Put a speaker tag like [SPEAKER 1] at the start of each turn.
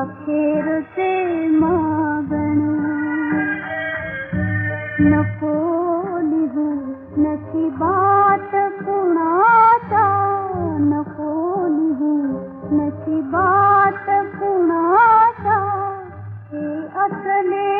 [SPEAKER 1] अखेर से मागण नको लिहू नची बात न नको लिहू नची बात पुणाता हे असले